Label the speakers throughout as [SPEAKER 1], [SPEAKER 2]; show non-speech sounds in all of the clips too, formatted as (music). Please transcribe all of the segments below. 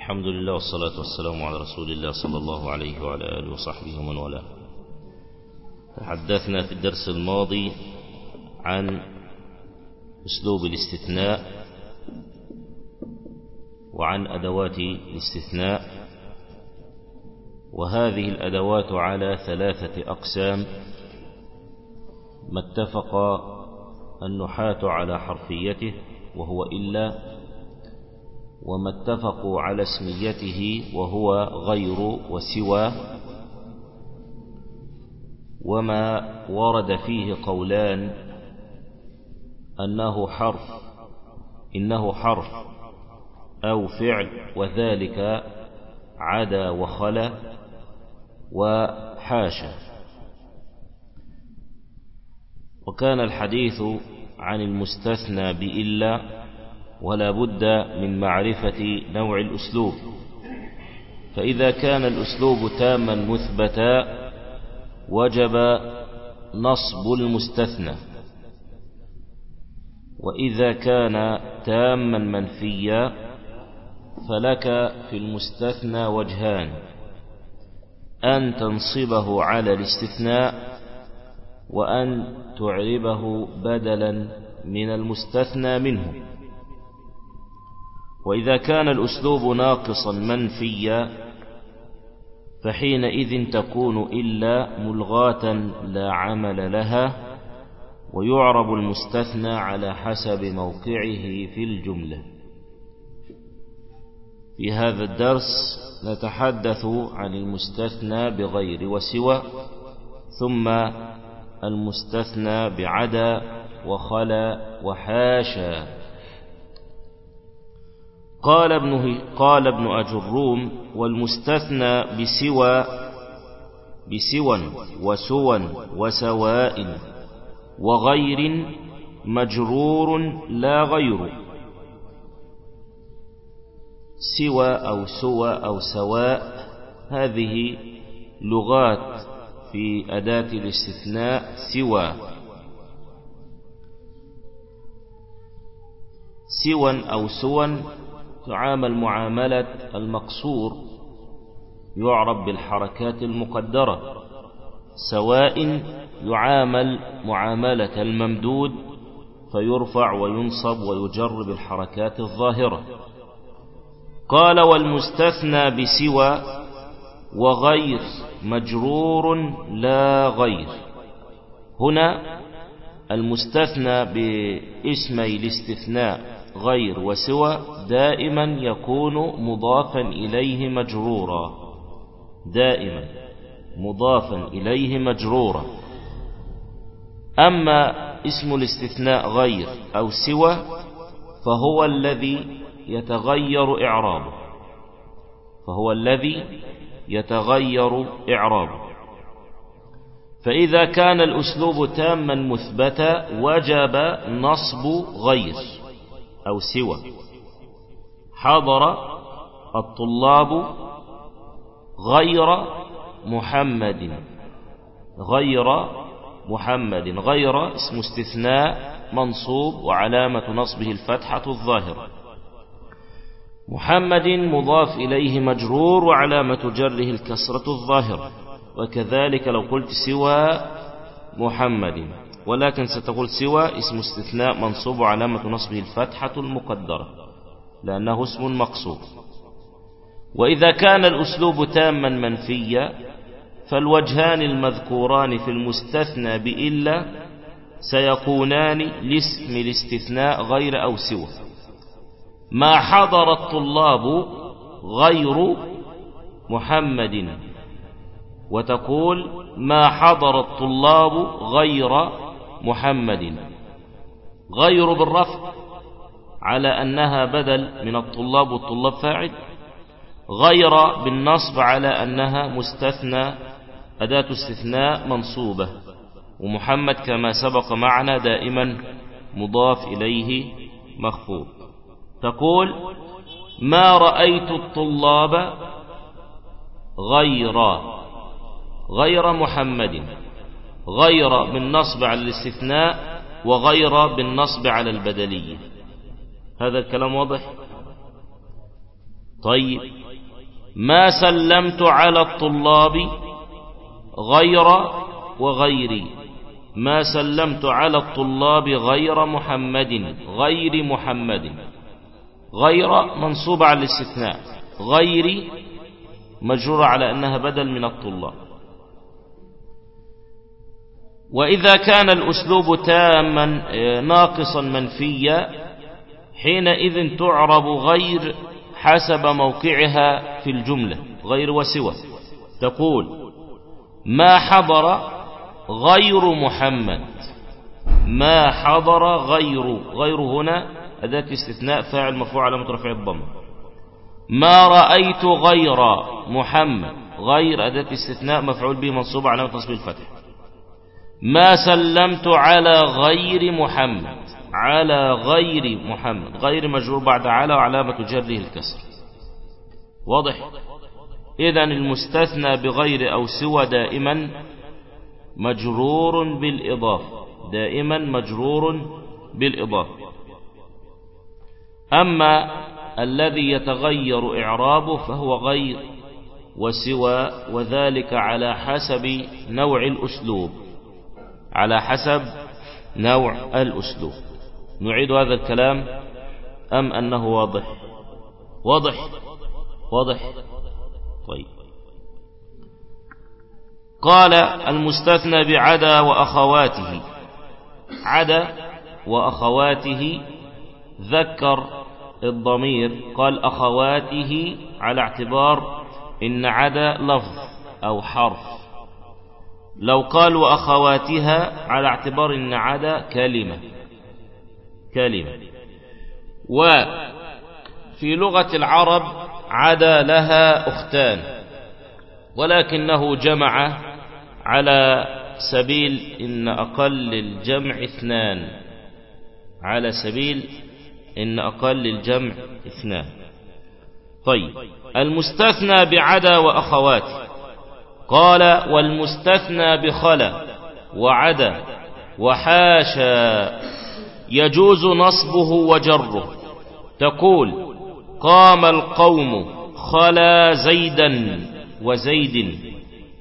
[SPEAKER 1] الحمد لله والصلاة والسلام على رسول الله صلى الله عليه وعلى آله وصحبه ومن والاه تحدثنا في الدرس الماضي عن أسلوب الاستثناء وعن أدوات الاستثناء وهذه الأدوات على ثلاثة أقسام ما اتفق النحاة على حرفيته وهو إلا وما اتفقوا على اسميته وهو غير وسوى وما ورد فيه قولان أنه حرف إنه حرف أو فعل وذلك عدا وخلا وحاشا. وكان الحديث عن المستثنى بإلا ولا بد من معرفة نوع الأسلوب. فإذا كان الأسلوب تاما مثبتا وجب نصب المستثنى. وإذا كان تاما منفيا فلك في المستثنى وجهان. أن تنصبه على الاستثناء وأن تعربه بدلا من المستثنى منه. وإذا كان الأسلوب ناقصا منفيا فحينئذ تكون إلا ملغاة لا عمل لها ويعرب المستثنى على حسب موقعه في الجملة. في هذا الدرس نتحدث عن المستثنى بغير وسوى ثم المستثنى بعدا وخلا وحاشا. قال ابن قال ابن أجروم والمستثنى بسوى بسوى وسوى وسواء وغير مجرور لا غير سوى أو سوى أو سواء. هذه لغات في أداة الاستثناء سوى. سوى أو سوى تعامل معاملة المقصور يعرب بالحركات المقدرة سواء يعامل معاملة الممدود فيرفع وينصب ويجر بالحركات الظاهرة. قال والمستثنى بسوى وغير مجرور لا غير. هنا المستثنى باسمي الاستثناء. غير وسوى دائما يكون مضافا إليه مجرورا. دائما مضافا إليه مجرورا. أما اسم الاستثناء غير أو سوى فهو الذي يتغير إعرابه. فهو الذي يتغير إعرابه. فإذا كان الأسلوب تاما مثبتا وجب نصب غير. أو سوى. حضر الطلاب غير محمد. غير محمد. غير اسم استثناء منصوب وعلامة نصبه الفتحة الظاهرة محمد مضاف إليه مجرور وعلامة جره الكسرة الظاهرة وكذلك لو قلت سوى محمد. ولكن ستقول سوى اسم استثناء منصوب علامة نصبه الفتحة المقدرة لأنه اسم مقصود. وإذا كان الأسلوب تاما منفيا فالوجهان المذكوران في المستثنى بإلا سيكونان لاسم الاستثناء غير أو سوى. ما حضر الطلاب غير محمد. وتقول ما حضر الطلاب غير محمد. غير بالرفع على أنها بدل من الطلاب والطلاب فاعل. غير بالنصب على أنها مستثنى أداة استثناء منصوبة. ومحمد كما سبق معنا دائما مضاف إليه مخفوض. تقول ما رأيت الطلاب غير غير محمد. غير بالنصب على الاستثناء وغير بالنصب على البدلية. هذا الكلام واضح؟ طيب. ما سلمت على الطلاب غير وغيري. ما سلمت على الطلاب غير محمد غير محمد. غير منصوب على الاستثناء غير مجرور على أنها بدل من الطلاب. وإذا كان الأسلوب تاما ناقصا منفيا حينئذ تعرب غير حسب موقعها في الجملة غير وسوى. تقول ما حضر غير محمد. ما حضر غير غير هنا أداة استثناء فاعل مرفوع على مترفع الضم. ما رأيت غير محمد غير أداة استثناء مفعول به منصوب على تصبيل الفتح. ما سلمت على غير محمد. على غير محمد. غير مجرور بعد على وعلامة جره الكسر. واضح؟ إذا المستثنى بغير أو سوى دائما مجرور بالإضافة. دائما مجرور بالإضافة. أما الذي يتغير إعرابه فهو غير وسوى وذلك على حسب نوع الأسلوب. على حسب نوع الأسلوب. نعيد هذا الكلام أم أنه واضح؟ واضح. واضح. طيب. قال المستثنى بعدا وأخواته. عدا وأخواته ذكر الضمير. قال أخواته على اعتبار إن عدا لفظ أو حرف. لو قال وأخواتها على اعتبار إن عدا كلمة. كلمة. وفي لغة العرب عدا لها أختان ولكنه جمع على سبيل إن أقل الجمع اثنان. على سبيل إن أقل الجمع اثنان. طيب. المستثنى بعدا وأخواته قال والمستثنى بخلا وعدا وحاشا يجوز نصبه وجره. تقول قام القوم خلا زيدا وزيد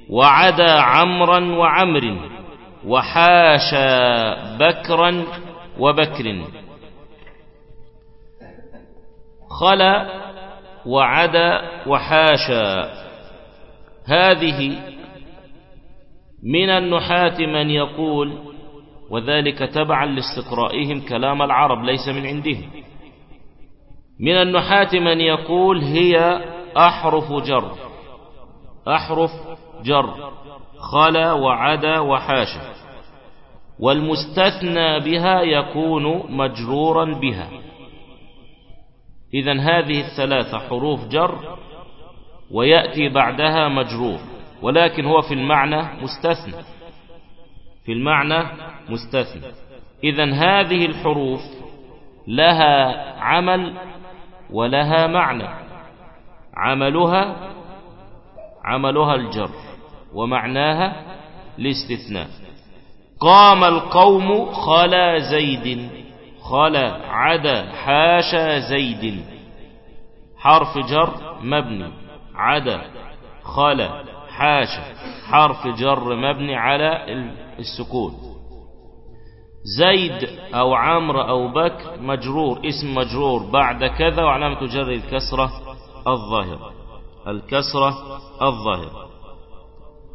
[SPEAKER 1] وعدا عمرا وعمر وحاشا بكرا وبكر. خلا وعدا وحاشا. هذه من النحاة من يقول وذلك تبعا لاستقرائهم كلام العرب ليس من عندهم. من النحاة من يقول هي أحرف جر أحرف جر خلا وعدا وحاشا. والمستثنى بها يكون مجرورا بها. إذا هذه الثلاثة حروف جر ويأتي بعدها مجرور ولكن هو في المعنى مستثنى. في المعنى مستثنى. إذا هذه الحروف لها عمل ولها معنى. عملها عملها الجر ومعناها الاستثناء. قام القوم خلا زيد خلا عدا حاشا زيد. حرف جر مبني. عدا خلا حاشا حرف جر مبني على السكون. زيد أو عمرو أو بكر مجرور اسم مجرور بعد كذا وعلامة جر الكسرة الظاهرة. الكسرة الظاهرة.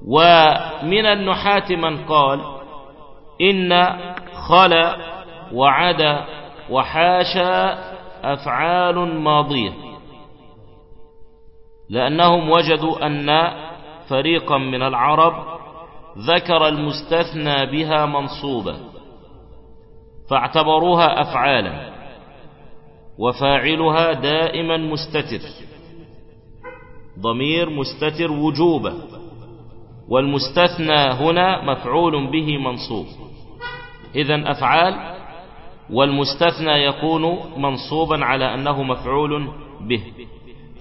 [SPEAKER 1] ومن النحاة من قال إن خلا وعدا وحاشا أفعال ماضية. لأنهم وجدوا أن فريقا من العرب ذكر المستثنى بها منصوبة فاعتبروها أفعالا وفاعلها دائما مستتر ضمير مستتر وجوبا والمستثنى هنا مفعول به منصوب. إذا أفعال والمستثنى يكون منصوبا على أنه مفعول به.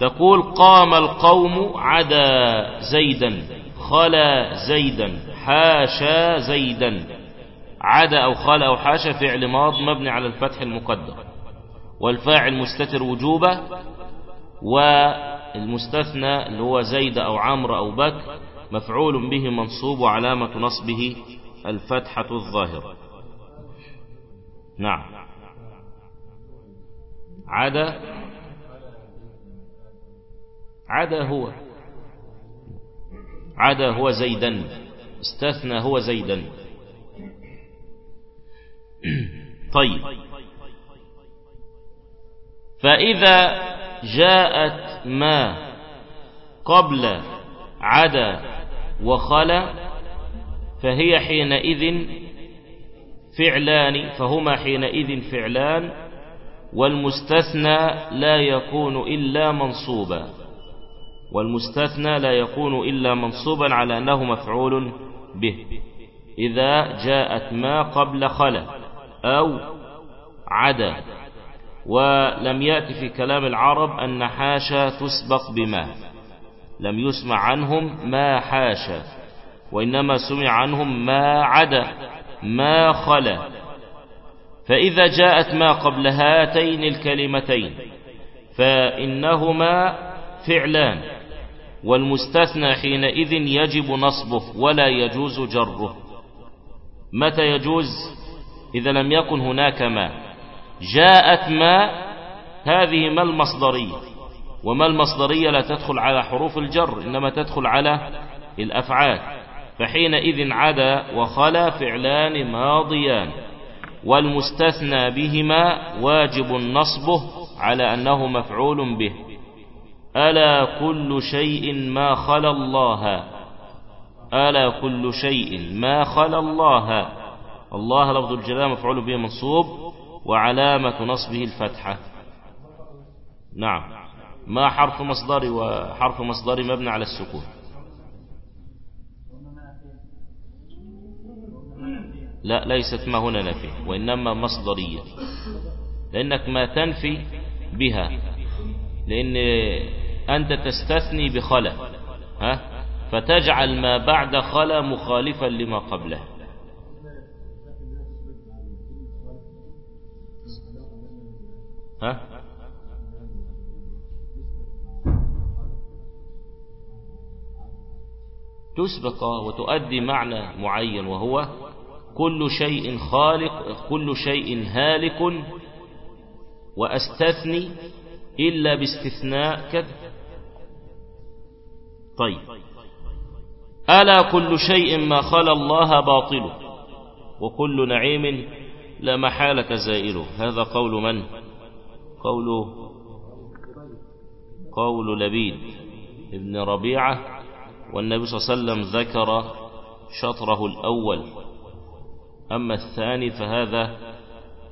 [SPEAKER 1] تقول قام القوم عدا زيدا خلا زيدا حاشا زيدا. عدا أو خلا أو حاشا فعل ماض مبني على الفتح المقدر. والفاعل مستتر وجوبه والمستثنى اللي هو زيد أو عمرو أو بكر مفعول به منصوب وعلامة نصبه الفتحة الظاهرة. نعم. عدا عدا هو. عدا هو زيدا. استثنى هو زيدا. (clears throat) طيب. فإذا جاءت ما قبل عدا وخلا فهي حينئذ فعلان فهما حينئذ فعلان والمستثنى لا يكون إلا منصوبا. والمستثنى لا يكون إلا منصوبا على أنه مفعول به. إذا جاءت ما قبل خلا أو عدا ولم يأتي في كلام العرب أن حاشا تسبق بما. لم يسمع عنهم ما حاشا وإنما سمع عنهم ما عدا ما خلا. فإذا جاءت ما قبل هاتين الكلمتين فإنهما فعلان. والمستثنى حينئذ يجب نصبه ولا يجوز جره. متى يجوز؟ إذا لم يكن هناك ما. جاءت ما هذه ما المصدرية. وما المصدرية لا تدخل على حروف الجر إنما تدخل على الأفعال. فحينئذ عدا وخلا فعلان ماضيان. والمستثنى بهما واجب نصبه على أنه مفعول به. ألا كل شيء ما خلا الله؟ ألا كل شيء ما خلا الله؟ الله لفظ الجلال مفعول به منصوب وعلامة نصبه الفتحة. نعم. ما حرف مصدر وحرف مصدر مبنى على السكون؟ لا ليست ما هنا نفي وإنما مصدرية. لأنك ما تنفي بها لأن أنت تستثني بخلا ها؟ فتجعل ما بعد خلا مخالفا لما قبله. ها؟ تسبق وتؤدي معنى معين وهو كل شيء خالق كل شيء هالك وأستثني إلا باستثناء كذا طيب. ألا كل شيء ما خلا الله باطل وكل نعيم لا محالة زائله. هذا قول من؟ قول قول لبيد ابن ربيعة والنبي صلى الله عليه وسلم ذكر شطره الأول. أما الثاني فهذا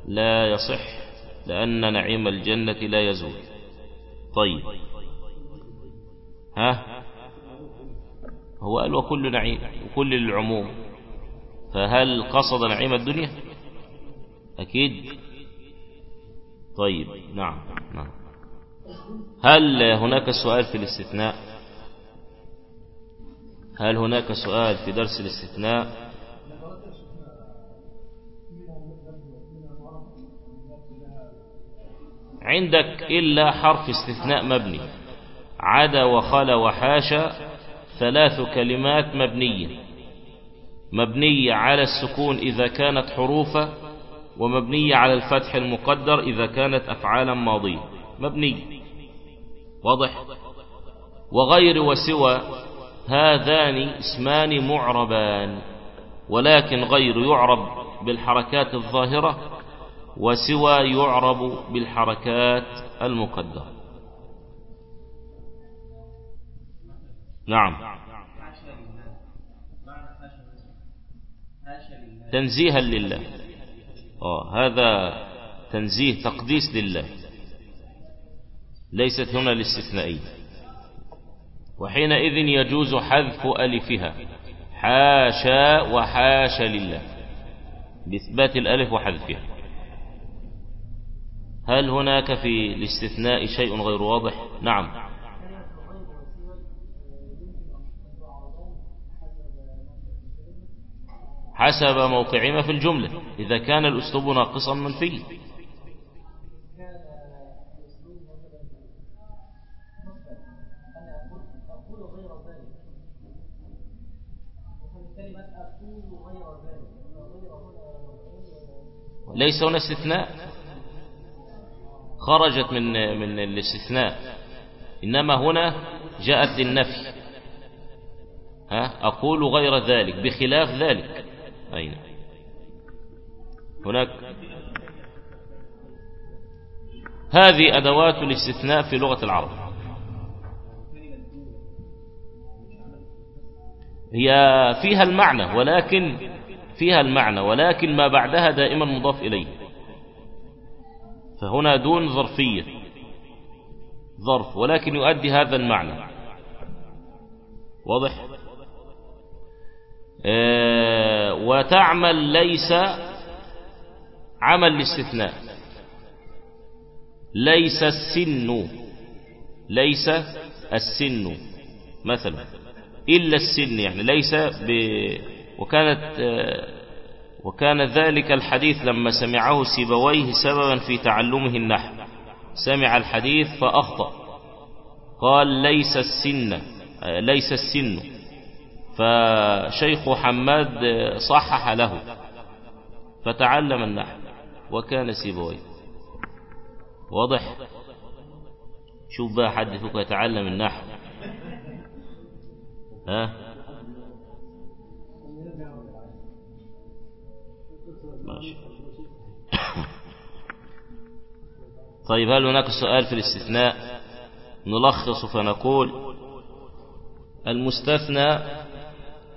[SPEAKER 1] لا يصح لأن نعيم الجنة لا يزول. طيب. ها؟ هو قال وكل نعيم وكل العموم فهل قصد نعيم الدنيا؟ أكيد. طيب نعم نعم. هل هناك سؤال في الاستثناء؟ هل هناك سؤال في درس الاستثناء؟ عندك إلا حرف استثناء مبني. عدا وخلا وحاشا ثلاث كلمات مبنية. مبنية على السكون إذا كانت حروفا ومبنية على الفتح المقدر إذا كانت أفعالا ماضية. مبنية. واضح؟ وغير وسوى هذان اسمان معربان ولكن غير يعرب بالحركات الظاهرة وسوى يعرب بالحركات المقدرة. نعم. تنزيها لله. آه هذا تنزيه تقديس لله. ليست هنا الاستثنائية وحينئذ يجوز حذف ألفها. حاشا وحاشا لله. بإثبات الألف وحذفها. هل هناك في الاستثناء شيء غير واضح؟ نعم. حسب موقعهما في الجملة إذا كان الأسلوب ناقصا منفيا ليس هنا استثناء. خرجت من من الاستثناء. إنما هنا جاءت للنفي. ها؟ أقول غير ذلك بخلاف ذلك. أين؟ هناك. هذه أدوات الاستثناء في لغة العرب. هي فيها المعنى ولكن فيها المعنى ولكن ما بعدها دائما مضاف إليه. فهنا دون ظرفية. ظرف ولكن يؤدي هذا المعنى. واضح؟ وتعمل ليس عمل الاستثناء ليس السن ليس السن مثلا إلا السن يعني ليس ب وكانت آه وكان ذلك الحديث لما سمعه سيبويه سببا في تعلمه النحو. سمع الحديث فأخطأ. قال ليس السن ليس السن. فشيخ حماد صحح له فتعلم النحو وكان سيبويه واضح؟ شوف بقى حد فيكم يتعلم النحو. ها؟ ماشي. (coughs) طيب هل هناك سؤال في الاستثناء؟ نلخص فنقول المستثنى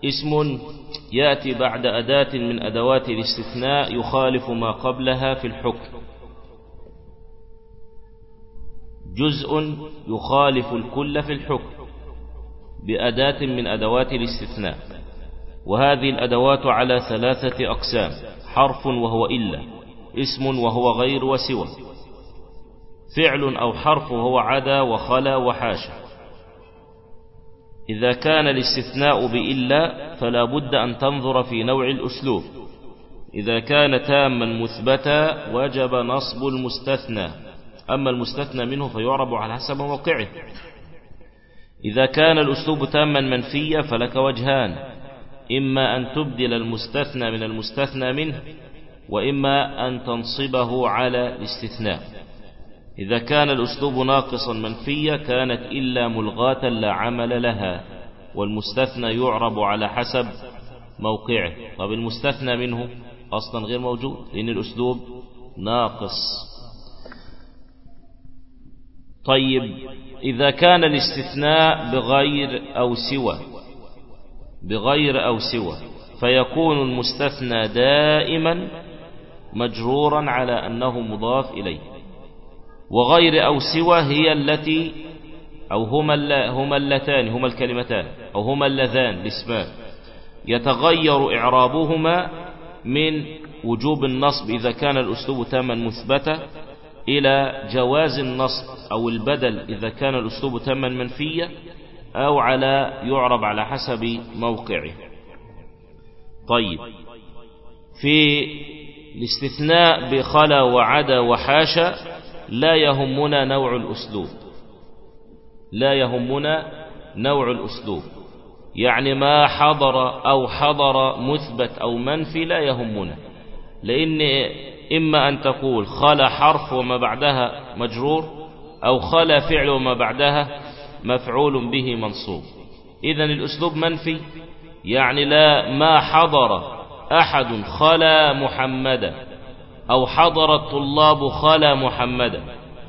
[SPEAKER 1] اسم يأتي بعد أداة من أدوات الاستثناء يخالف ما قبلها في الحكم. جزء يخالف الكل في الحكم بأداة من أدوات الاستثناء وهذه الأدوات على ثلاثة أقسام حرف وهو إلا اسم وهو غير وسوى فعل أو حرف وهو عدا وخلا وحاشا. إذا كان الاستثناء بإلا فلا بد أن تنظر في نوع الأسلوب. إذا كان تاما مثبتا وجب نصب المستثنى. أما المستثنى منه فيعرب على حسب موقعه. إذا كان الأسلوب تاما منفيا فلك وجهان. إما أن تبدل المستثنى من المستثنى منه وإما أن تنصبه على الاستثناء. إذا كان الأسلوب ناقصا منفيا كانت إلا ملغاة لا عمل لها والمستثنى يعرب على حسب موقعه. طب المستثنى منه أصلا غير موجود لأن الأسلوب ناقص. طيب إذا كان الاستثناء بغير أو سوى بغير أو سوى فيكون المستثنى دائما مجرورا على أنه مضاف إليه. وغير أو سوى هي التي أو هما, هما اللتان هما الكلمتان أو هما اللذان الاسمان يتغير إعرابهما من وجوب النصب إذا كان الأسلوب تاما مثبتا إلى جواز النصب أو البدل إذا كان الأسلوب تاما منفيا أو على يعرب على حسب موقعه. طيب. في الاستثناء بخلا وعدا وحاشا لا يهمنا نوع الأسلوب. لا يهمنا نوع الأسلوب. يعني ما حضر أو حضر مثبت أو منفي لا يهمنا. لأن إما أن تقول خلا حرف وما بعدها مجرور أو خلا فعل وما بعدها مفعول به منصوب. إذا الأسلوب منفي يعني لا ما حضر أحد خلا محمدا. أو حضر الطلاب خلا محمدا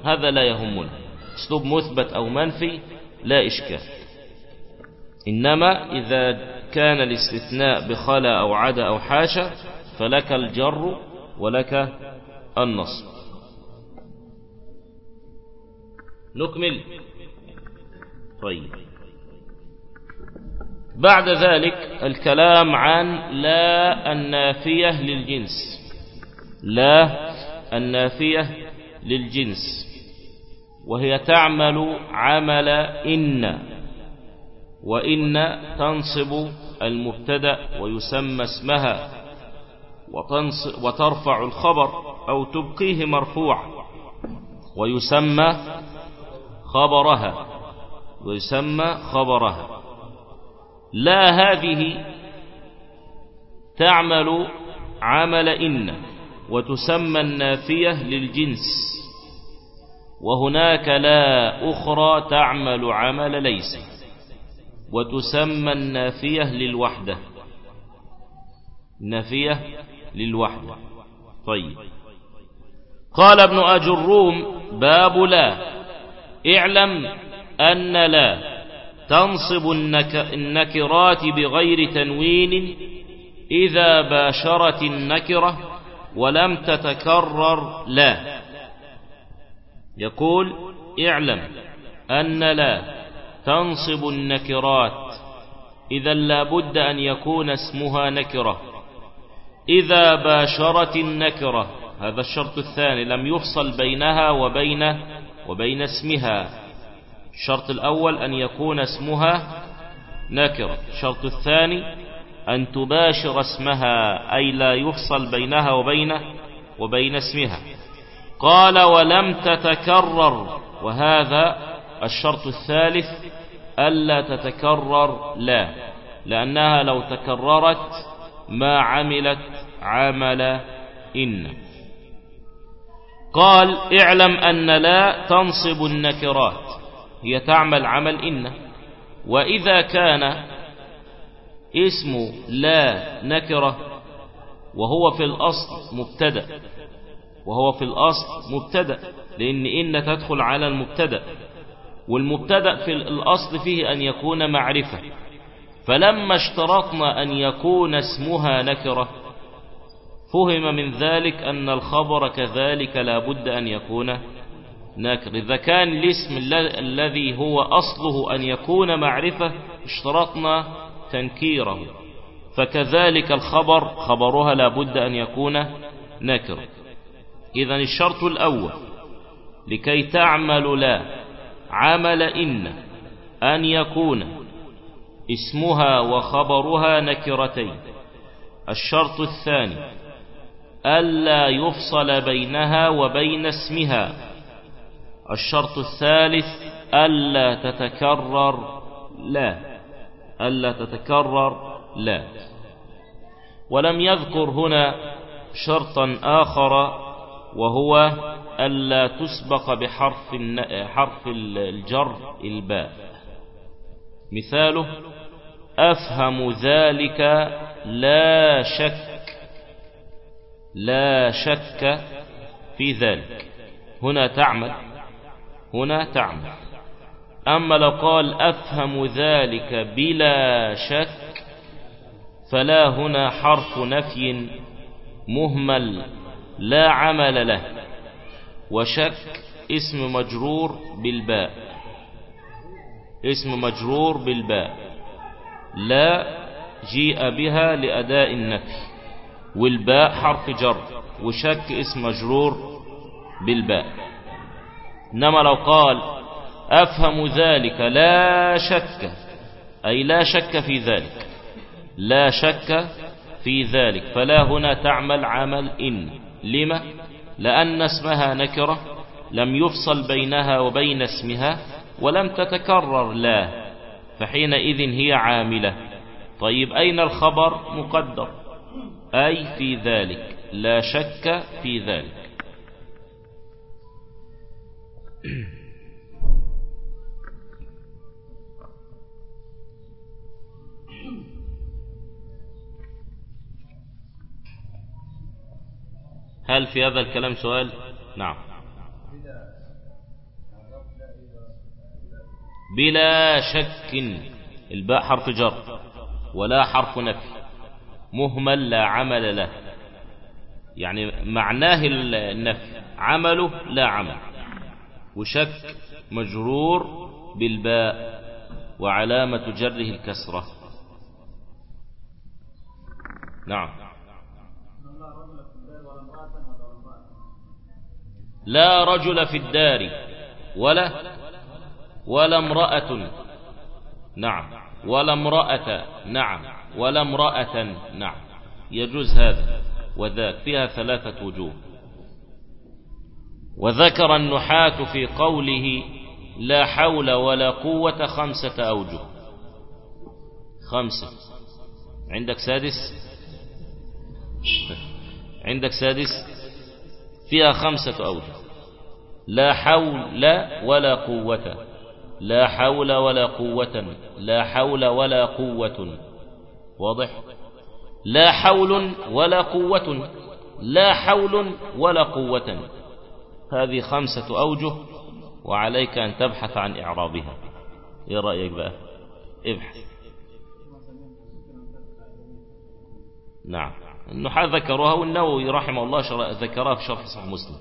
[SPEAKER 1] هذا لا يهمنا. أسلوب مثبت أو منفي لا إشكال. إنما إذا كان الاستثناء بخلا أو عدا أو حاشا فلك الجر ولك النصب. نكمل. طيب. بعد ذلك الكلام عن لا النافية للجنس. لا النافية للجنس وهي تعمل عمل إن وإن تنصب المبتدأ ويسمى اسمها وترفع الخبر أو تبقيه مرفوعا ويسمى خبرها ويسمى خبرها. لا هذه تعمل عمل إن. وتسمى النافية للجنس. وهناك لا أخرى تعمل عمل ليس. وتسمى النافية للوحدة. نافية للوحدة. طيب. قال ابن أجروم باب لا. اعلم أن لا. تنصب النكرات بغير تنوين إذا باشرت النكرة ولم تتكرر لا. يقول اعلم أن لا. تنصب النكرات. إذا لابد أن يكون اسمها نكرة. إذا باشرت النكرة. هذا الشرط الثاني. لم يفصل بينها وبين وبين اسمها. الشرط الأول أن يكون اسمها نكرة. الشرط الثاني أن تباشر اسمها أي لا يفصل بينها وبين وبين اسمها. قال ولم تتكرر. وهذا الشرط الثالث ألا تتكرر. لا لأنها لو تكررت ما عملت عمل إن. قال اعلم أن لا تنصب النكرات هي تعمل عمل إن. وإذا كان اسم لا نكرة وهو في الأصل مبتدأ وهو في الأصل مبتدأ لأن إن تدخل على المبتدأ والمبتدأ في الأصل فيه أن يكون معرفة. فلما اشترطنا أن يكون اسمها نكرة فهم من ذلك أن الخبر كذلك لا بد أن يكون نكر. إذا كان الاسم الذي هو أصله أن يكون معرفة اشترطنا تنكيره. فكذلك الخبر خبرها لا بد أن يكون نكر. إذا الشرط الأول لكي تعمل لا عمل إن أن يكون اسمها وخبرها نكرتين. الشرط الثاني ألا يفصل بينها وبين اسمها. الشرط الثالث ألا تتكرر لا. ألا تتكرر؟ لا. ولم يذكر هنا شرطا آخر وهو ألا تسبق بحرف حرف الجر الباء. مثاله أفهم ذلك لا شك لا شك في ذلك. هنا تعمل هنا تعمل. أما لو قال أفهم ذلك بلا شك فلا هنا حرف نفي مهمل لا عمل له وشك اسم مجرور بالباء اسم مجرور بالباء لا جيء بها لأداء النفي والباء حرف جر وشك اسم مجرور بالباء. إنما لو قال أفهم ذلك لا شك أي لا شك في ذلك لا شك في ذلك فلا هنا تعمل عمل إن لما لأن اسمها نكرة لم يفصل بينها وبين اسمها ولم تتكرر لا فحينئذ هي عاملة. طيب أين الخبر مقدر؟ أي في ذلك لا شك في ذلك. (clears throat) هل في هذا الكلام سؤال؟ نعم. بلا شك الباء حرف جر ولا حرف نفي مهمل لا عمل له. يعني معناه النفي عمله لا عمل. وشك مجرور بالباء وعلامة جره الكسرة. نعم. لا رجل في الدار ولا ولا امرأة نعم ولا امرأة نعم ولا امرأة نعم. يجوز هذا وذاك فيها ثلاثة وجوه. وذكر النحاة في قوله لا حول ولا قوة خمسة أوجه. خمسة. عندك سادس؟ عندك سادس؟ فيها خمسة أوجه. لا حول ولا قوة. لا حول ولا قوة. لا حول ولا قوة. واضح؟ لا حول ولا قوة. لا حول ولا قوة. هذه خمسة أوجه وعليك أن تبحث عن إعرابها. إيه رأيك بقى؟ ابحث. نعم. النحاة ذكروها والنووي رحمه الله ذكرها في شرح صحيح مسلم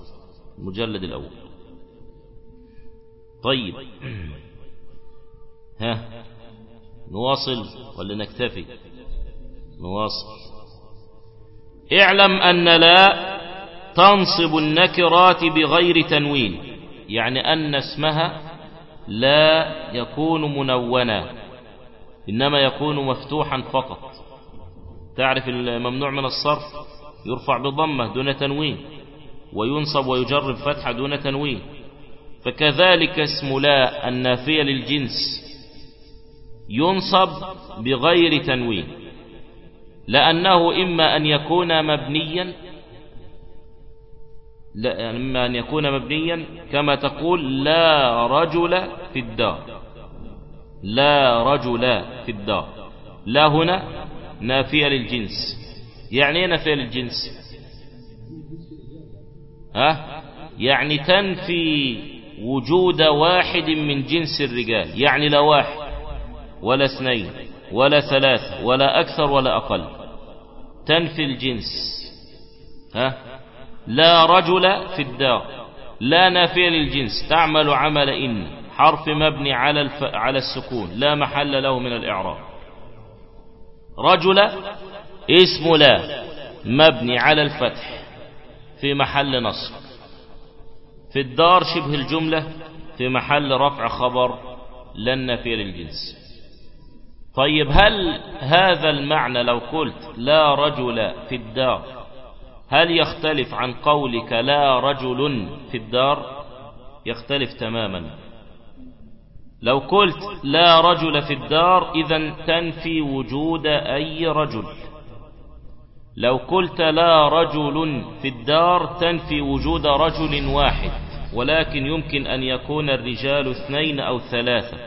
[SPEAKER 1] المجلد الأول. طيب. ها نواصل ولا نكتفي؟ نواصل. اعلم أن لا تنصب النكرات بغير تنوين يعني أن اسمها لا يكون منونا إنما يكون مفتوحا فقط. تعرف الممنوع من الصرف يرفع بضمة دون تنوين وينصب ويجرب فتحة دون تنوين. فكذلك اسم لا النافية للجنس ينصب بغير تنوين. لأنه إما أن يكون مبنيا لا إما أن يكون مبنيا كما تقول لا رجل في الدار. لا رجل في الدار. لا هنا نافية للجنس. يعني إيه نافية للجنس؟ ها؟ يعني تنفي وجود واحد من جنس الرجال. يعني لا واحد ولا اثنين ولا ثلاثة ولا أكثر ولا أقل. تنفي الجنس. ها؟ لا رجل في الدار. لا نافية للجنس. تعمل عمل إن. حرف مبني على الف... على السكون. لا محل له من الإعراب. رجل اسم لا مبني على الفتح في محل نصب. في الدار شبه الجملة في محل رفع خبر لن نافية للجنس طيب هل هذا المعنى لو قلت لا رجل في الدار هل يختلف عن قولك لا رجل في الدار؟ يختلف تماما. لو قلت لا رجل في الدار إذا تنفي وجود أي رجل. لو قلت لا رجل في الدار تنفي وجود رجل واحد. ولكن يمكن أن يكون الرجال اثنين أو ثلاثة.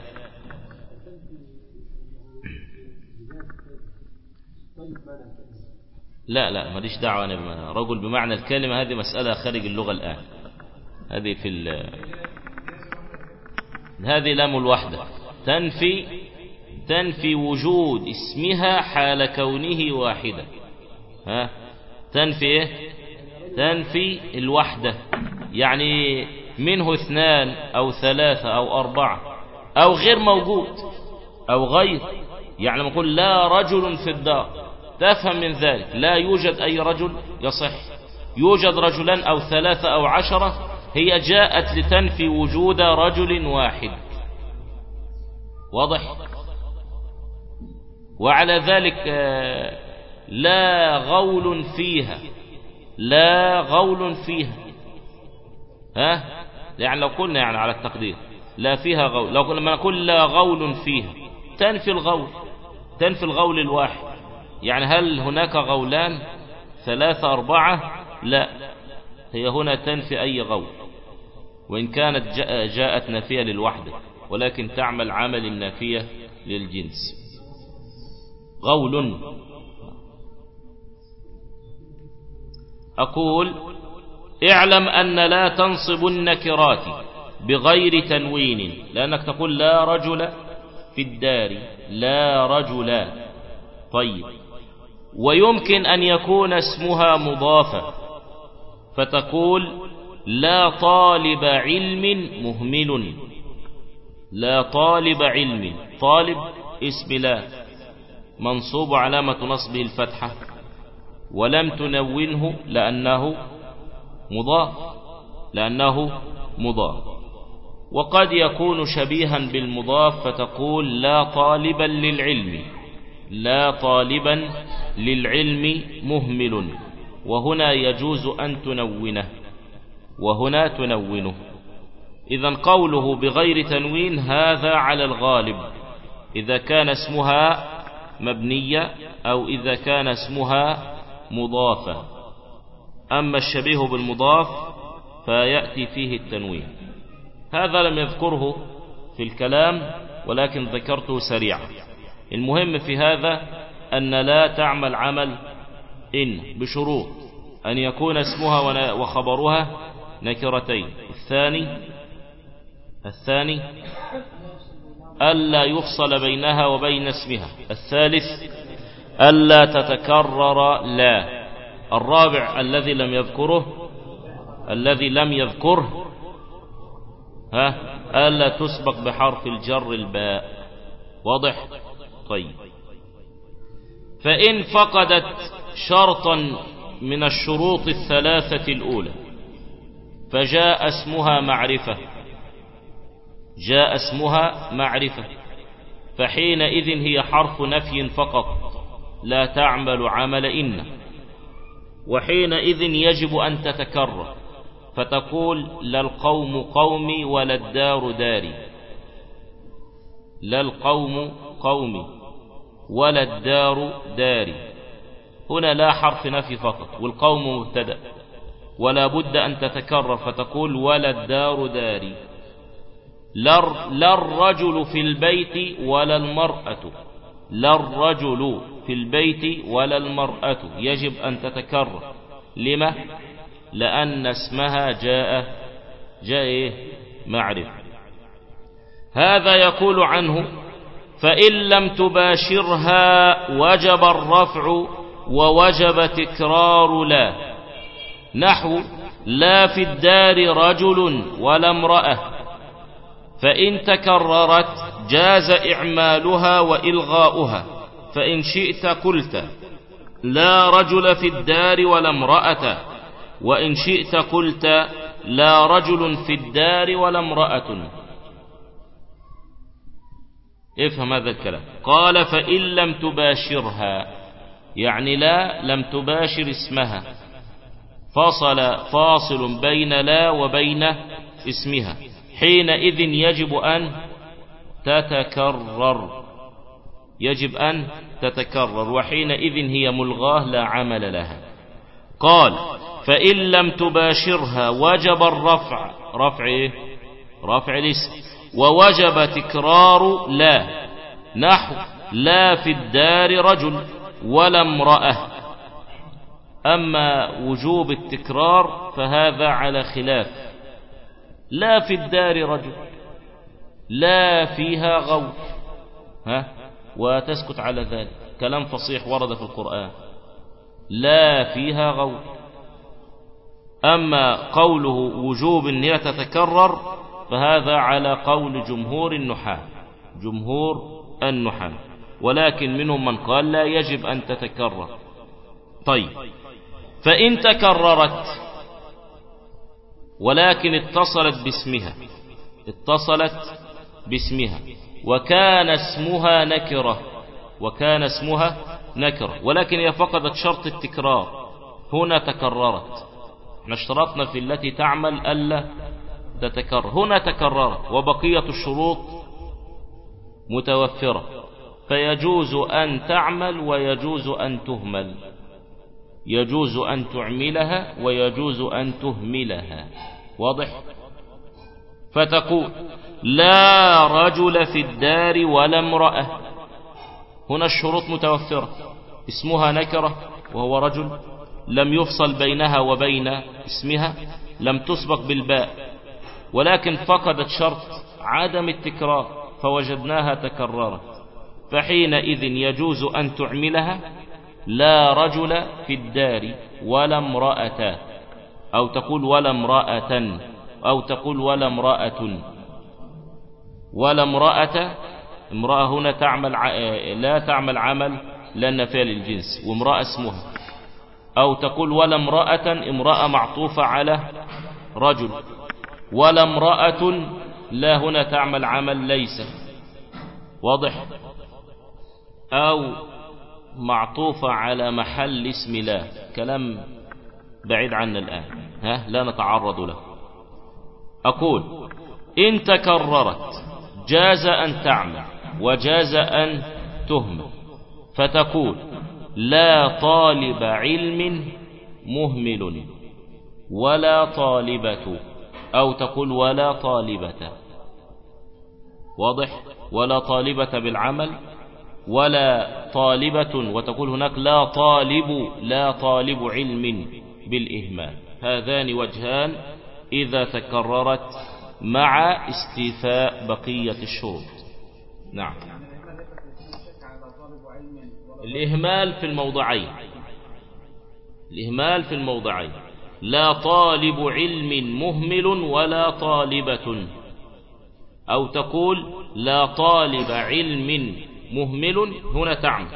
[SPEAKER 1] لا لا ماليش دعوة أنا بمعنى رجل بمعنى الكلمة هذه مسألة خارج اللغة الآن. هذه في هذه لام الوحدة. تنفي تنفي وجود اسمها حال كونه واحدة. ها؟ تنفي إيه؟ تنفي الوحدة. يعني منه اثنان أو ثلاثة أو أربعة أو غير موجود أو غير. يعني نقول لا رجل في الدار تفهم من ذلك. لا يوجد أي رجل يصح. يوجد رجلان أو ثلاثة أو عشرة هي جاءت لتنفي وجود رجل واحد. واضح؟ وعلى ذلك لا غول فيها لا غول فيها. ها؟ يعني لو قلنا يعني على التقدير لا فيها غول. لو لما نقول لا غول فيها تنفي الغول تنفي الغول الواحد. يعني هل هناك غولان؟ ثلاثة أربعة؟ لا. هي هنا تنفي أي غول وإن كانت جاءت نافية للوحدة ولكن تعمل عمل النافية للجنس. غول. أقول اعلم أن لا تنصب النكرات بغير تنوين لأنك تقول لا رجل في الدار لا رجل. طيب. ويمكن أن يكون اسمها مضافة فتقول لا طالب علم مهمل. لا طالب علم. طالب اسم لا. منصوب علامة نصبه الفتحة. ولم تنونه لأنه مضاف لأنه مضاف وقد يكون شبيها بالمضاف فتقول لا طالبا للعلم. لا طالبا للعلم مهمل. وهنا يجوز أن تنونه وهنا تنونه. إذا قوله بغير تنوين هذا على الغالب. إذا كان اسمها مبنية أو إذا كان اسمها مضافة. أما الشبيه بالمضاف فيأتي فيه التنوين. هذا لم يذكره في الكلام ولكن ذكرته سريعا. المهم في هذا أن لا تعمل عمل إن بشروط أن يكون اسمها وخبرها نكرتين. الثاني الثاني ألا يفصل بينها وبين اسمها. الثالث ألا تتكرر لا. الرابع الذي لم يذكره الذي لم يذكره ها ألا تسبق بحرف الجر الباء. واضح؟ طيب. فإن فقدت شرطا من الشروط الثلاثة الأولى فجاء اسمها معرفة جاء اسمها معرفة فحينئذ هي حرف نفي فقط لا تعمل عمل إن وحينئذ يجب أن تتكرر فتقول لا القوم قومي ولا الدار داري لا القوم قومي ولا الدار داري. هنا لا حرف نفي فقط والقوم مبتدأ ولا بد أن تتكرر فتقول ولا الدار داري. لا الرجل في البيت ولا المرأة. لا الرجل في البيت ولا المرأة. يجب أن تتكرر. لما؟ لأن اسمها جاء جاء إيه؟ معرفة. هذا يقول عنه فإن لم تباشرها وجب الرفع ووجب تكرار لا. نحو لا في الدار رجل ولا امرأة. فإن تكررت جاز إعمالها وإلغاؤها. فإن شئت قلت لا رجل في الدار ولا امرأة. وإن شئت قلت لا رجل في الدار ولا امرأة. افهم هذا الكلام. قال فإن لم تباشرها. يعني لا لم تباشر اسمها. فصل فاصل بين لا وبين اسمها. حينئذ يجب أن تتكرر. يجب أن تتكرر. وحينئذ هي ملغاة لا عمل لها. قال فإن لم تباشرها وجب الرفع. رفع إيه؟ رفع الاسم. ووجب تكرار لا. نحو لا في الدار رجل. ولا امرأة. أما وجوب التكرار فهذا على خلاف. لا في الدار رجل لا فيها غوث. ها؟ وتسكت على ذلك. كلام فصيح ورد في القرآن. لا فيها غوث. أما قوله وجوب أن تتكرر فهذا على قول جمهور النحاة. جمهور النحاة. ولكن منهم من قال لا يجب أن تتكرر. طيب. فإن تكررت ولكن اتصلت باسمها. اتصلت باسمها. وكان اسمها نكرة. وكان اسمها نكرة. ولكن هي فقدت شرط التكرار. هنا تكررت. إحنا اشترطنا في التي تعمل ألا تتكرر. هنا تكررت. وبقية الشروط متوفرة. فيجوز أن تعمل ويجوز أن تهمل. يجوز أن تعملها ويجوز أن تهملها. واضح؟ فتقول لا رجل في الدار ولا امرأة. هنا الشروط متوفرة. اسمها نكرة وهو رجل لم يفصل بينها وبين اسمها لم تسبق بالباء. ولكن فقدت شرط عدم التكرار فوجدناها تكررت. فحينئذ يجوز أن تعملها لا رجل في الدار ولا امرأة. أو تقول ولا امرأة أو تقول ولا امرأة. ولا امرأة امرأة هنا تعمل لا تعمل عمل لأن فعل الجنس وامرأة اسمها. أو تقول ولا امرأة امرأة معطوفة على رجل. ولا امرأة لا هنا تعمل عمل ليس. واضح؟ أو معطوفة على محل اسم لا كلام بعيد عنا الآن ها؟ لا نتعرض له. أقول إن تكررت جاز أن تعمل وجاز أن تهمل. فتقول لا طالب علم مهمل ولا طالبة أو تقول ولا طالبة. واضح؟ ولا طالبة بالعمل؟ ولا طالبة وتقول هناك لا طالب لا طالب علم بالإهمال. هذان وجهان إذا تكررت مع استيفاء بقية الشروط. نعم. الإهمال في الموضعين. الإهمال في الموضعين. لا طالب علم مهمل ولا طالبة. أو تقول لا طالب علم مهمل هنا تعمل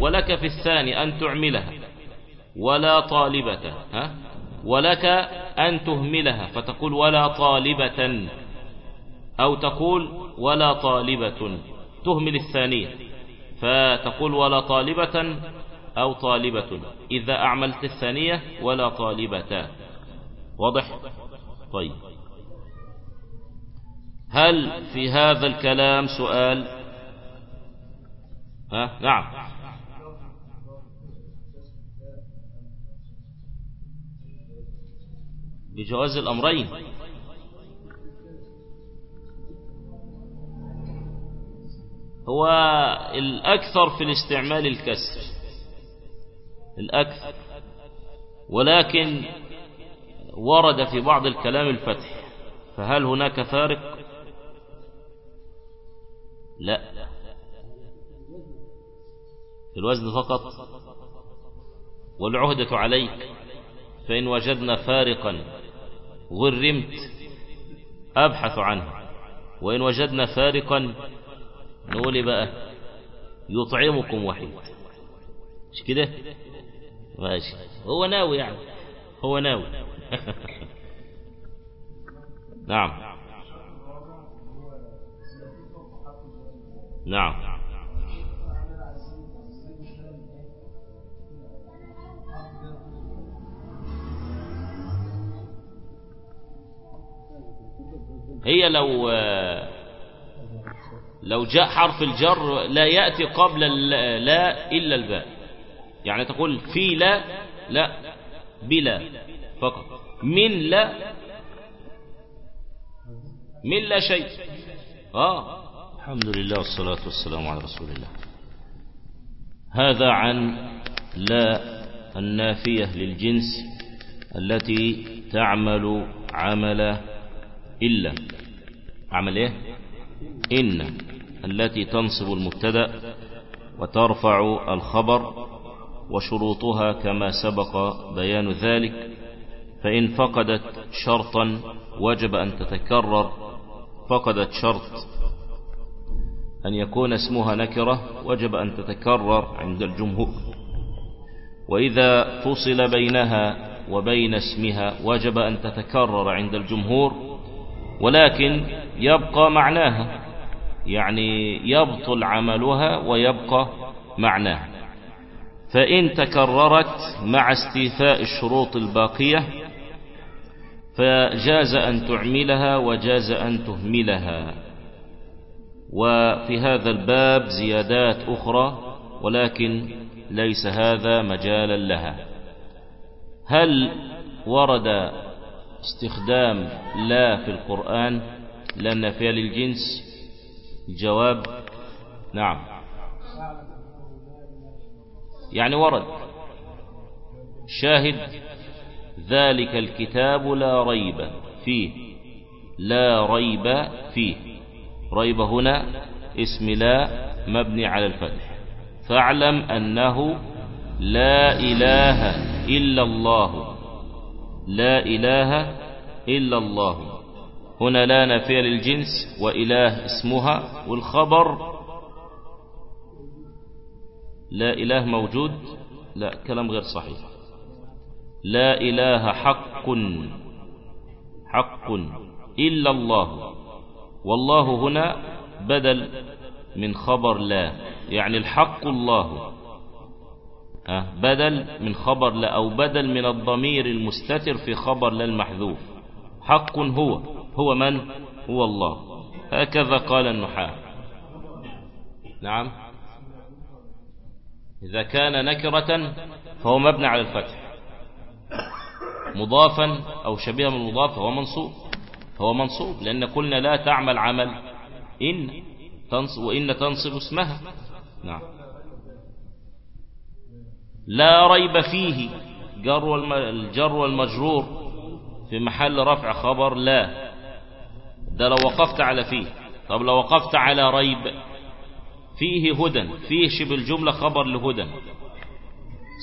[SPEAKER 1] ولك في الثاني أن تعملها. ولا طالبة ها؟ ولك أن تهملها. فتقول ولا طالبة. أو تقول ولا طالبة. تهمل الثانية. فتقول ولا طالبة أو طالبة. إذا أعملت الثانية ولا طالبة. واضح؟ طيب. هل في هذا الكلام سؤال؟ ها؟ نعم. بجواز الأمرين. هو الأكثر في الاستعمال الكسر. الأكثر. ولكن ورد في بعض الكلام الفتح. فهل هناك فارق؟ لا. الوزن فقط والعهدة عليك فإن وجدنا فارقا غرمت أبحث عنه. وإن وجدنا فارقا نقول بقى يطعمكم وحيد. مش كده؟ ماشي. هو ناوي يعني. هو ناوي. (laughs) نعم. نعم. هي لو لو جاء حرف الجر لا يأتي قبل لا إلا الباء. يعني تقول في لا لا بلا فقط. من لا من لا شيء. آه. الحمد لله والصلاة والسلام على رسول الله. هذا عن لا النافية للجنس التي تعمل عمل إلا. عمل إيه؟ إن. التي تنصب المبتدأ وترفع الخبر وشروطها كما سبق بيان ذلك فإن فقدت شرطا وجب أن تتكرر. فقدت شرط أن يكون اسمها نكرة وجب أن تتكرر عند الجمهور. وإذا فصل بينها وبين اسمها وجب أن تتكرر عند الجمهور ولكن يبقى معناها يعني يبطل عملها ويبقى معناها. فإن تكررت مع استيفاء الشروط الباقية فجاز أن تعملها وجاز أن تهملها. وفي هذا الباب زيادات أخرى ولكن ليس هذا مجالا لها. هل ورد استخدام لا في القرآن لا نافية للجنس. الجواب نعم. يعني ورد. شاهد ذلك الكتاب لا ريب فيه. لا ريب فيه. ريب هنا اسم لا مبني على الفتح. فاعلم أنه لا إله إلا الله. لا إله إلا الله. هنا لا نافية للجنس وإله اسمها والخبر. لا إله موجود. لا كلام غير صحيح. لا إله حق. حق إلا الله. والله هنا بدل من خبر لا يعني الحق الله. بدل من خبر لا أو بدل من الضمير المستتر في خبر لا المحذوف. حق هو هو من؟ هو الله. هكذا قال النحاة. نعم. إذا كان نكرة فهو مبني على الفتح. مضافا أو شبيها من مضاف فهو منصوب. هو منصوب لأن قلنا لا تعمل عمل. إن تنصب وإن تنصب اسمها. نعم. لا ريب فيه. جر الجر والمجرور في محل رفع خبر لا. ده لو وقفت على فيه. طب لو وقفت على ريب فيه هدى فيه شبه الجملة خبر لهدى.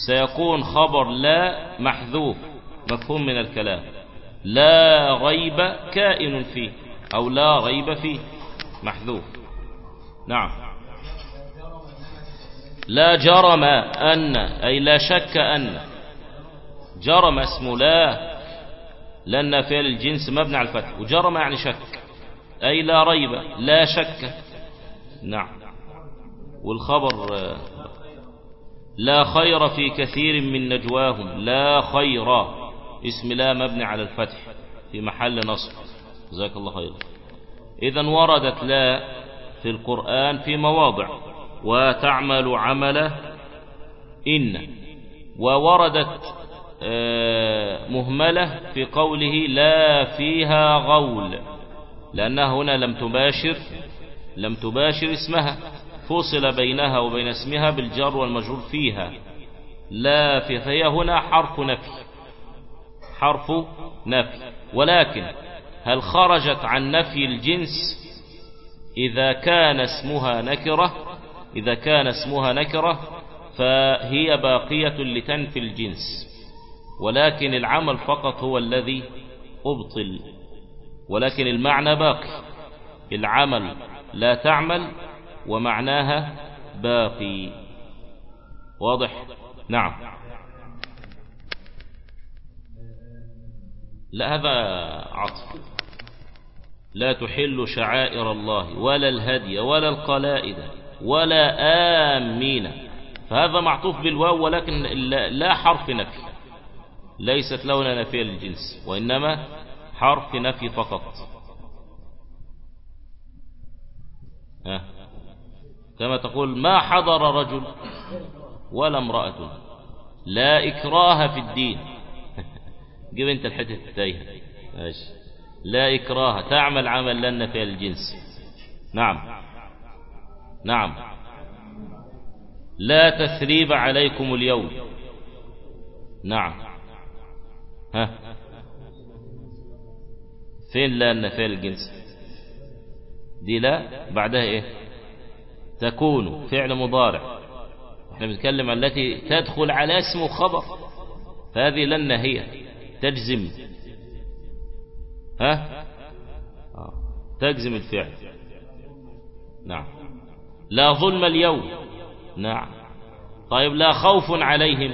[SPEAKER 1] سيكون خبر لا محذوف مفهوم من الكلام. لا ريب كائن فيه أو لا ريب فيه محذوف. نعم. لا جرم أن أي لا شك أن جرم اسم لا لأن فعل الجنس مبني على الفتح وجرم يعني شك أي لا ريب لا شك. نعم. والخبر لا خير في كثير من نجواهم لا خير اسم لا مبني على الفتح في محل نصب. جزاك الله خير إذا وردت لا في القرآن في مواضع. وتعمل عمل إن. ووردت مهملة في قوله لا فيها غول لأنها هنا لم تباشر لم تباشر اسمها فصل بينها وبين اسمها بالجر والمجرور فيها. لا في فهي هنا حرف نفي حرف نفي. ولكن هل خرجت عن نفي الجنس إذا كان اسمها نكرة؟ إذا كان اسمها نكرة فهي باقية لتنفي الجنس ولكن العمل فقط هو الذي أبطل ولكن المعنى باقي العمل لا تعمل ومعناها باقي. واضح؟ نعم. لا هذا عطف. لا تحل شعائر الله ولا الهدي ولا القلائد. ولا آمين. فهذا معطوف بالواو ولكن لا حرف نفي. ليست لونا نفي للجنس وإنما حرف نفي فقط. كما تقول ما حضر رجل ولا امرأة. لا إكراه في الدين. (laughs) جيب أنت الحتة التايهة ماشي. لا إكراه. تعمل عمل لنا في الجنس. نعم. نعم. لا تثريب عليكم اليوم. نعم. ها. فين لا النفي الجنس؟ دي لا بعدها إيه؟ تكون فعل مضارع. إحنا بنتكلم عن التي تدخل على اسم خبر. فهذه لن هي. تجزم. ها؟ آه. تجزم الفعل. نعم. لا ظلم اليوم. نعم. طيب لا خوف عليهم.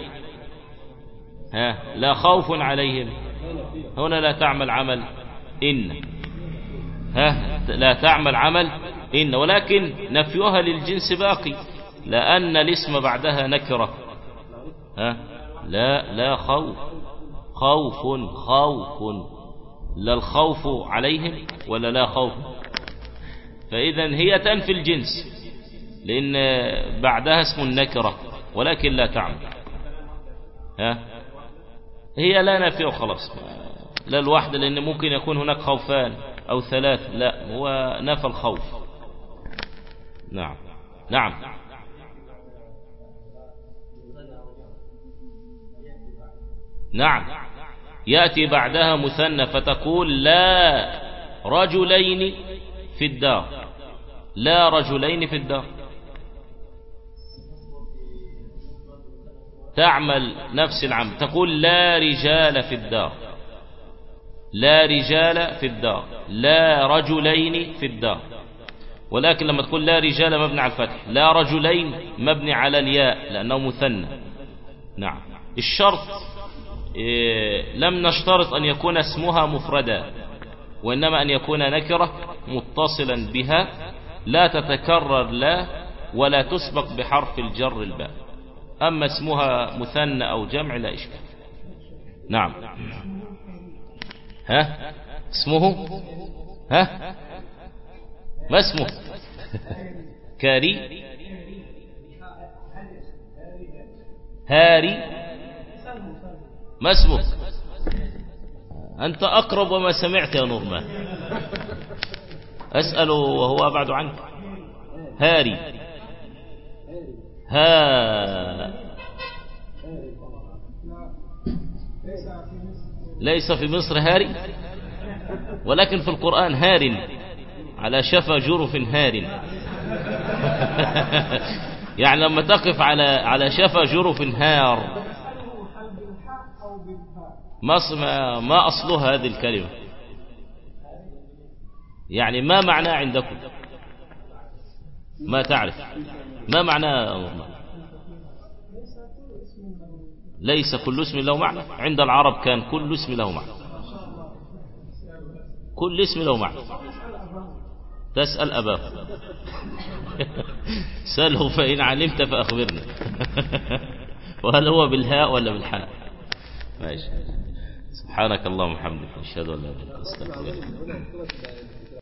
[SPEAKER 1] ها لا خوف عليهم. هنا لا تعمل عمل. إن. ها لا تعمل عمل. إن. ولكن نفيها للجنس باقي. لأن الاسم بعدها نكرة. ها لا لا خوف. خوف خوف. لا الخوف عليهم ولا لا خوف. فإذا هي تنفي الجنس. لأن بعدها اسم النكرة ولكن لا تعمل. ها؟ هي لا نافية وخلاص لا الواحدة لأن ممكن يكون هناك خوفان أو ثلاث لا هو نفى الخوف. نعم. نعم. نعم. يأتي بعدها مثنى فتقول لا رجلين في الدار. لا رجلين في الدار. تعمل نفس العمل. تقول لا رجال في الدار. لا رجال في الدار. لا رجلين في الدار. ولكن لما تقول لا رجال مبني على الفتح. لا رجلين مبني على الياء لأنه مثنى. نعم. الشرط إيه لم نشترط أن يكون اسمها مفردا وإنما أن يكون نكرة متصلا بها. لا تتكرر لا ولا تسبق بحرف الجر الباء. أما اسمها مثنى أو جمع لا إشكال. نعم. ها؟ اسمه؟ ها؟ ما اسمه؟ (laughs) كاري؟ هاري؟ ما اسمك أنت أقرب وما سمعت يا نورمان أسأل وهو أبعد عنك. هاري. ها. ليس في مصر هاري ولكن في القرآن هار على شفا جرف هار. (laughs) يعني لما تقف على على شفا جرف هار. ما ما أصلها هذه الكلمة. يعني ما معناه عندكم؟ ما تعرف. ما معناه ليس كل اسم له معنى. عند العرب كان كل اسم له معنى. كل اسم له معنى. تسأل أباه. (laughs) سأله فإن علمت فأخبرنا (laughs) وهل هو بالهاء ولا بالحاء؟ ماشي. سبحانك اللهم وبحمدك. أشهد أن لا إله إلا أنت. أستغفرك.